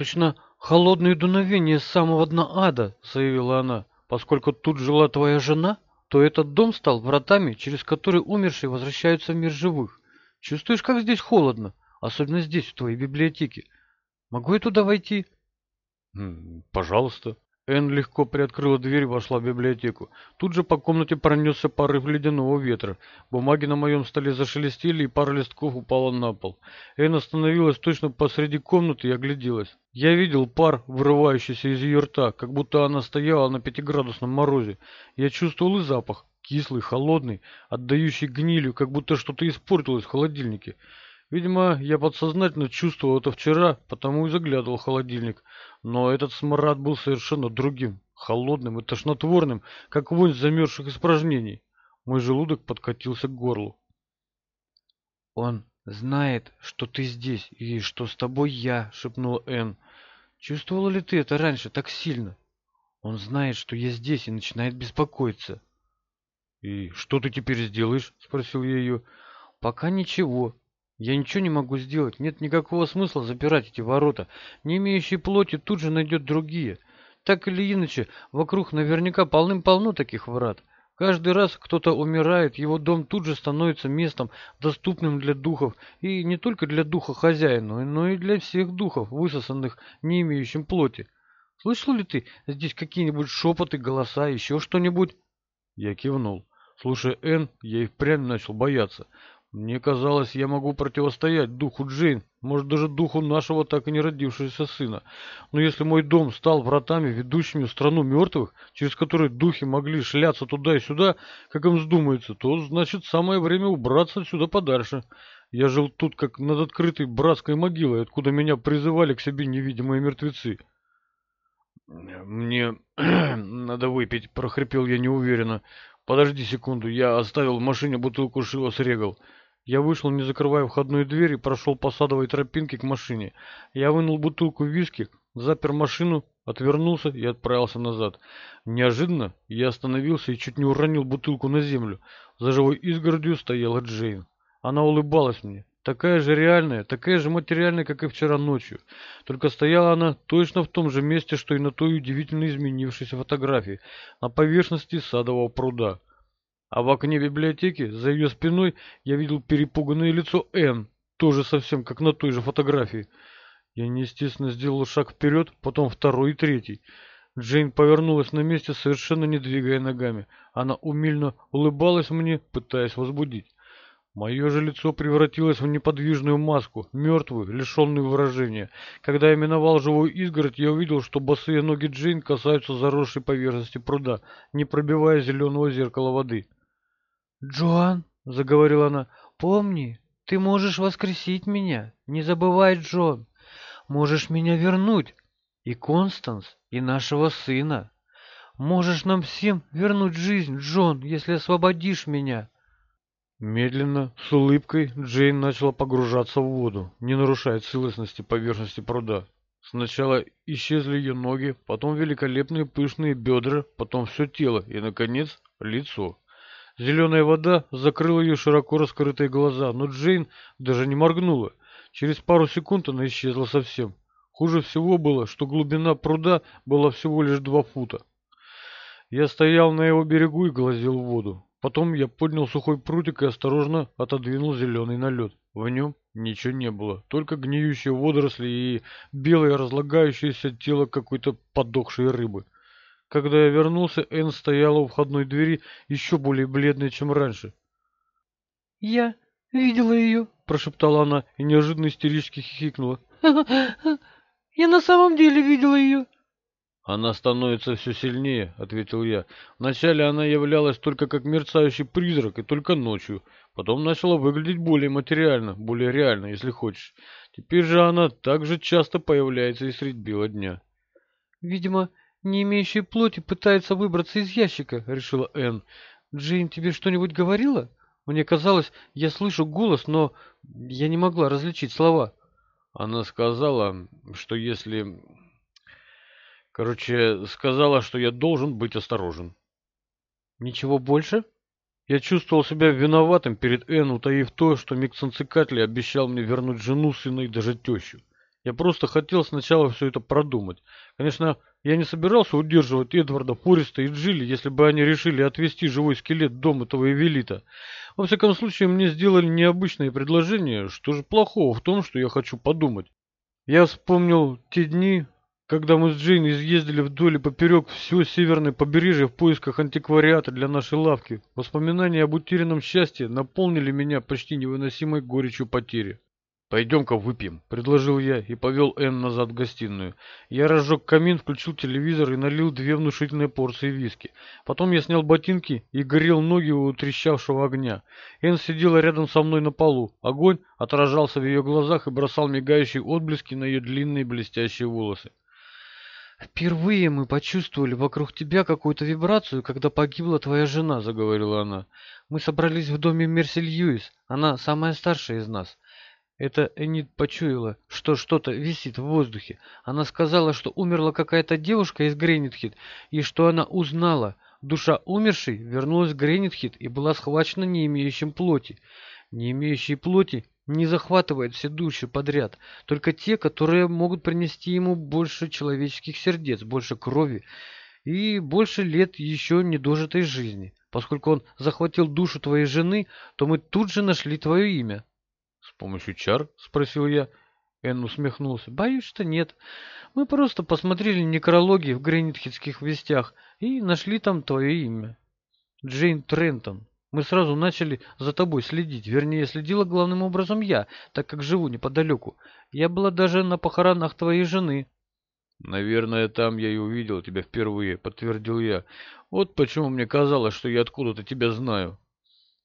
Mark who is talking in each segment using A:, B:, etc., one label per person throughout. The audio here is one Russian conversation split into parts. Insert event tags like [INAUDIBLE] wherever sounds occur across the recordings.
A: «Точно холодные дуновения с самого дна ада», — заявила она. «Поскольку тут жила твоя жена, то этот дом стал вратами, через которые умершие возвращаются в мир живых. Чувствуешь, как здесь холодно? Особенно здесь, в твоей библиотеке. Могу я туда войти?»
B: «Пожалуйста». Энн легко приоткрыла дверь и вошла в библиотеку. Тут же по комнате пронесся порыв ледяного ветра. Бумаги на моем столе зашелестели, и пара листков упала на пол. Энн остановилась точно посреди комнаты и огляделась. Я видел пар, вырывающийся из ее рта, как будто она стояла на пятиградусном морозе. Я чувствовал и запах, кислый, холодный, отдающий гнилью, как будто что-то испортилось в холодильнике. Видимо, я подсознательно чувствовал это вчера, потому и заглядывал в холодильник. Но этот смрад был совершенно другим, холодным и тошнотворным, как вонь замерзших испражнений. Мой желудок подкатился к горлу.
A: «Он знает, что ты здесь и что с тобой я», — шепнула Энн. «Чувствовала ли ты это раньше так сильно? Он знает, что я здесь и начинает беспокоиться».
B: «И что ты теперь сделаешь?» — спросил я ее.
A: «Пока ничего. Я ничего не могу сделать. Нет никакого смысла запирать эти ворота. Не имеющие плоти тут же найдет другие. Так или иначе, вокруг наверняка полным-полно таких врат. Каждый раз кто-то умирает, его дом тут же становится местом, доступным для духов, и не только для духа хозяина, но и для всех духов, высосанных не имеющим плоти. Слышал ли ты здесь какие-нибудь шепоты, голоса, еще что-нибудь?
B: Я кивнул. Слушая Энн, я и впрямь начал бояться. Мне казалось, я могу противостоять духу Джейн, может даже духу нашего так и не родившегося сына. Но если мой дом стал вратами, ведущими в страну мертвых, через которые духи могли шляться туда и сюда, как им вздумается, то значит самое время убраться отсюда подальше. Я жил тут, как над открытой братской могилой, откуда меня призывали к себе невидимые мертвецы. «Мне [CLEARS THROAT] надо выпить», — прохрипел я неуверенно. «Подожди секунду, я оставил в машине бутылку Шива с Регал». Я вышел, не закрывая входную дверь, и прошел по садовой тропинке к машине. Я вынул бутылку виски, запер машину, отвернулся и отправился назад. Неожиданно я остановился и чуть не уронил бутылку на землю. За живой изгородью стояла Джейн. Она улыбалась мне. Такая же реальная, такая же материальная, как и вчера ночью. Только стояла она точно в том же месте, что и на той удивительно изменившейся фотографии, на поверхности садового пруда. А в окне библиотеки, за ее спиной, я видел перепуганное лицо Энн, тоже совсем как на той же фотографии. Я неестественно сделал шаг вперед, потом второй и третий. Джейн повернулась на месте, совершенно не двигая ногами. Она умильно улыбалась мне, пытаясь возбудить. Мое же лицо превратилось в неподвижную маску, мертвую, лишенную выражения. Когда я миновал живую изгородь, я увидел, что босые ноги Джейн касаются заросшей поверхности пруда, не пробивая зеленого зеркала воды.
A: «Джоан», — заговорила она, — «помни, ты можешь воскресить меня. Не забывай, Джон. Можешь меня вернуть. И Констанс, и нашего сына. Можешь нам всем вернуть жизнь, Джон, если освободишь меня».
B: Медленно, с улыбкой, Джейн начала погружаться в воду, не нарушая целостности поверхности пруда. Сначала исчезли ее ноги, потом великолепные пышные бедра, потом все тело и, наконец, лицо. Зеленая вода закрыла ее широко раскрытые глаза, но Джейн даже не моргнула. Через пару секунд она исчезла совсем. Хуже всего было, что глубина пруда была всего лишь два фута. Я стоял на его берегу и глазел в воду. Потом я поднял сухой прутик и осторожно отодвинул зеленый налет. В нем ничего не было, только гниющие водоросли и белое разлагающееся тело какой-то подохшей рыбы. Когда я вернулся, Энн стояла у входной двери еще более бледная, чем раньше.
A: «Я видела ее», — прошептала она и неожиданно истерически хихикнула. [LAUGHS] «Я на самом деле видела ее».
B: «Она становится все сильнее», — ответил я. «Вначале она являлась только как мерцающий призрак и только ночью. Потом начала выглядеть более материально, более реально, если хочешь. Теперь же она так же часто появляется и средь бела дня».
A: «Видимо, не имеющий плоти пытается выбраться из ящика», — решила Энн. «Джейн тебе что-нибудь говорила? Мне казалось, я слышу голос, но я не могла различить слова».
B: Она сказала, что если... Короче, сказала, что я должен быть осторожен.
A: «Ничего больше?»
B: Я чувствовал себя виноватым перед Энн, утаив то, что Миксенцикатли обещал мне вернуть жену, сына и даже тещу. Я просто хотел сначала все это продумать. Конечно, я не собирался удерживать Эдварда, Фореста и Джилли, если бы они решили отвезти живой скелет дом этого Эвелита. Во всяком случае, мне сделали необычное предложение. Что же плохого в том, что я хочу подумать? Я вспомнил те дни, когда мы с Джейн изъездили вдоль и поперек все северное побережье в поисках антиквариата для нашей лавки, воспоминания об утерянном счастье наполнили меня почти невыносимой горечью потери. «Пойдем-ка выпьем», — предложил я и повел Энн назад в гостиную. Я разжег камин, включил телевизор и налил две внушительные порции виски. Потом я снял ботинки и горел ноги у трещавшего огня. Энн сидела рядом со мной на полу. Огонь отражался в ее глазах и бросал мигающие отблески на ее длинные блестящие волосы.
A: «Впервые мы почувствовали вокруг тебя какую-то вибрацию, когда погибла твоя жена», — заговорила она. «Мы собрались в доме Мерси Льюис. Она самая старшая из нас». Это Энит почуяла, что что-то висит в воздухе. Она сказала, что умерла какая-то девушка из Гренитхит, и что она узнала. Душа умершей вернулась в Гренитхит и была схвачена не имеющим плоти. Не имеющий плоти не захватывает все души подряд, только те, которые могут принести ему больше человеческих сердец, больше крови и больше лет еще недожитой жизни. Поскольку он захватил душу твоей жены, то мы тут же нашли твое имя.
B: — С помощью чар? — спросил я.
A: Энн усмехнулся. Боюсь, что нет. Мы просто посмотрели некрологи в Гренитхитских вестях и нашли там твое имя. Джейн Трентон. Мы сразу начали за тобой следить. Вернее, следила главным образом я, так как живу неподалеку. Я была даже на похоронах твоей жены.
B: Наверное, там я и увидел тебя впервые, подтвердил я. Вот почему мне казалось, что я откуда-то тебя знаю.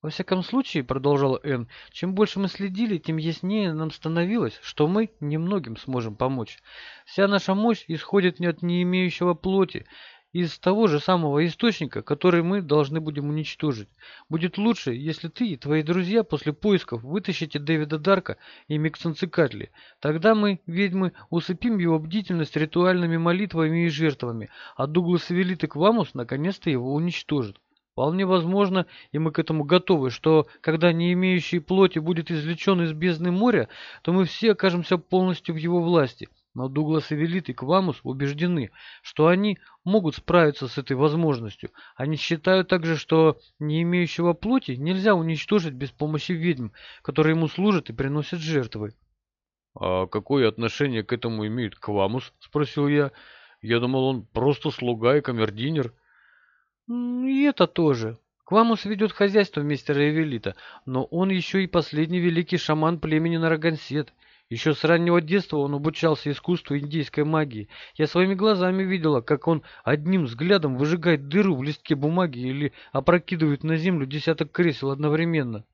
A: Во всяком случае, продолжала Энн, чем больше мы следили, тем яснее нам становилось, что мы немногим сможем помочь. Вся наша мощь исходит не от не имеющего плоти, из того же самого источника, который мы должны будем уничтожить. Будет лучше, если ты и твои друзья после поисков вытащите Дэвида Дарка и Миксенцикатли. Тогда мы, ведьмы, усыпим его бдительность ритуальными молитвами и жертвами, а Дуглас Велит и Квамус наконец-то его уничтожит. Вполне возможно, и мы к этому готовы, что когда не имеющий плоти будет извлечен из бездны моря, то мы все окажемся полностью в его власти. Но Дуглас и Велит и Квамус убеждены, что они могут справиться с этой возможностью. Они считают также, что не имеющего плоти нельзя уничтожить без помощи ведьм, которые ему служат и приносят жертвы.
B: «А какое отношение к этому имеет Квамус?» – спросил я. «Я думал, он просто слуга и камердинер».
A: «И это тоже. Квамус ведет хозяйство мистера Эвелита, но он еще и последний великий шаман племени Нарагансет». Еще с раннего детства он обучался искусству индийской магии. Я своими глазами видела, как он одним взглядом выжигает дыру в листке бумаги или опрокидывает на землю десяток кресел одновременно.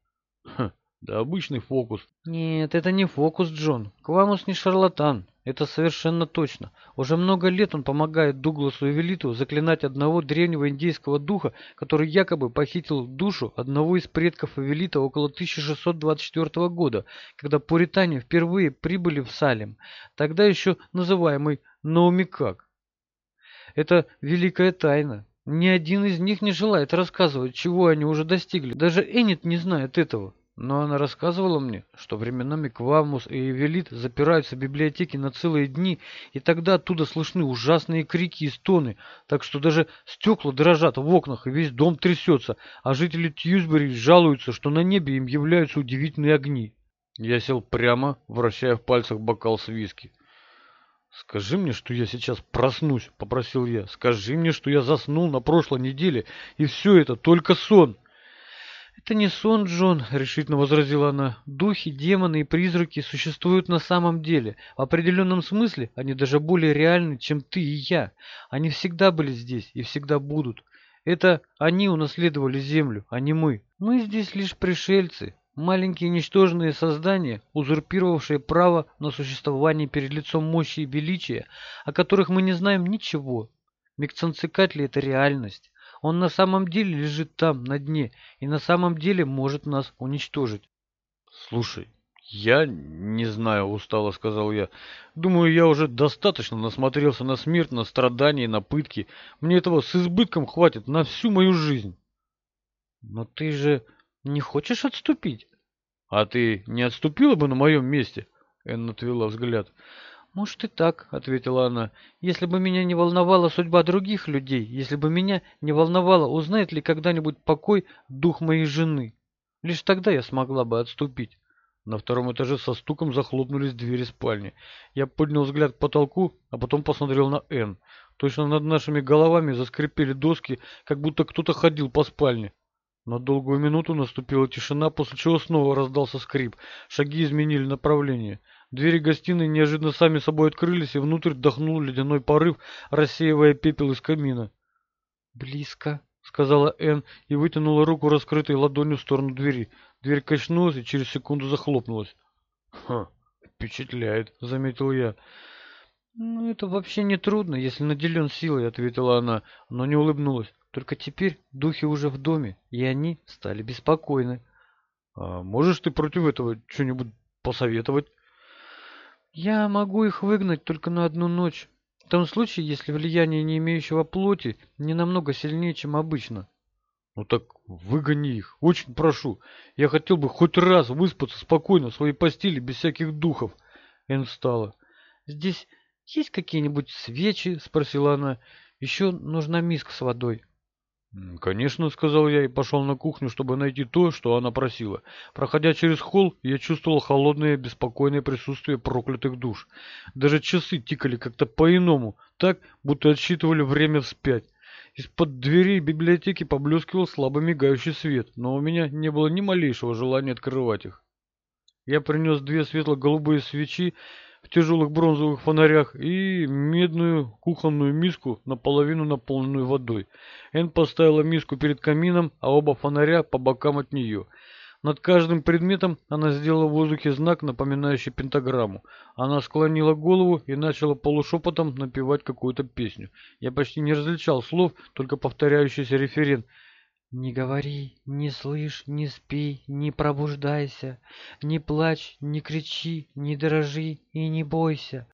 B: Ха, да обычный фокус.
A: Нет, это не фокус, Джон. Квамус не шарлатан. Это совершенно точно. Уже много лет он помогает Дугласу и Велиту заклинать одного древнего индейского духа, который якобы похитил душу одного из предков Эвелита около 1624 года, когда пуритане впервые прибыли в Салем, тогда еще называемый Наумикак. Это великая тайна. Ни один из них не желает рассказывать, чего они уже достигли. Даже Энит не знает этого. Но она рассказывала мне, что временами Квамус и Эвелит запираются в библиотеке на целые дни, и тогда оттуда слышны ужасные крики и стоны, так что даже стекла дрожат в окнах, и весь дом трясется, а жители Тьюсбери жалуются, что на небе им являются удивительные огни.
B: Я сел прямо, вращая в пальцах бокал с виски. «Скажи мне, что я сейчас проснусь», — попросил я. «Скажи мне, что я заснул на прошлой неделе, и все это только сон».
A: «Это не сон, Джон», — решительно возразила она. «Духи, демоны и призраки существуют на самом деле. В определенном смысле они даже более реальны, чем ты и я. Они всегда были здесь и всегда будут. Это они унаследовали землю, а не мы. Мы здесь лишь пришельцы, маленькие ничтожные создания, узурпировавшие право на существование перед лицом мощи и величия, о которых мы не знаем ничего. Микцанцикатли — это реальность. Он на самом деле лежит там, на дне, и на самом деле может нас уничтожить.
B: Слушай, я не знаю, устало сказал я. Думаю, я уже достаточно насмотрелся на смерть, на страдания, на пытки. Мне этого с избытком хватит на всю мою жизнь.
A: Но ты же не хочешь отступить?
B: А ты не отступила бы на моем месте? Энн отвела взгляд.
A: «Может и так», — ответила она, — «если бы меня не волновала судьба других людей, если бы меня не волновало, узнает ли когда-нибудь покой дух моей жены. Лишь тогда я смогла бы отступить».
B: На втором этаже со стуком захлопнулись двери спальни. Я поднял взгляд к потолку, а потом посмотрел на Энн. Точно над нашими головами заскрипели доски, как будто кто-то ходил по спальне. На долгую минуту наступила тишина, после чего снова раздался скрип. Шаги изменили направление. Двери гостиной неожиданно сами собой открылись, и внутрь вдохнул ледяной порыв, рассеивая пепел из камина.
A: «Близко», —
B: сказала Энн и вытянула руку раскрытой ладонью в сторону двери. Дверь качнулась и через секунду захлопнулась. «Ха, впечатляет», — заметил я.
A: «Ну, это вообще не трудно, если наделен силой», — ответила она, но не улыбнулась. «Только теперь духи уже в доме, и они стали беспокойны».
B: «А можешь ты против этого что-нибудь посоветовать?»
A: Я могу их выгнать только на одну ночь. В том случае, если влияние не имеющего плоти не намного сильнее, чем обычно.
B: Ну так выгони их, очень прошу. Я хотел бы хоть раз выспаться спокойно в своей постели, без всяких духов. Эн встала.
A: Здесь есть какие-нибудь свечи? Спросила она. Еще нужна миска с водой.
B: «Конечно», — сказал я и пошел на кухню, чтобы найти то, что она просила. Проходя через холл, я чувствовал холодное, беспокойное присутствие проклятых душ. Даже часы тикали как-то по-иному, так, будто отсчитывали время вспять. Из-под дверей библиотеки поблескивал слабо мигающий свет, но у меня не было ни малейшего желания открывать их. Я принес две светло-голубые свечи, тяжелых бронзовых фонарях и медную кухонную миску, наполовину наполненную водой. Эн поставила миску перед камином, а оба фонаря по бокам от нее. Над каждым предметом она сделала в воздухе знак, напоминающий пентаграмму. Она склонила голову и начала полушепотом напевать какую-то песню. Я почти не различал слов, только повторяющийся референ –
A: не говори, не слышь, не спи, не пробуждайся, не плачь, не кричи, не дрожи и не бойся.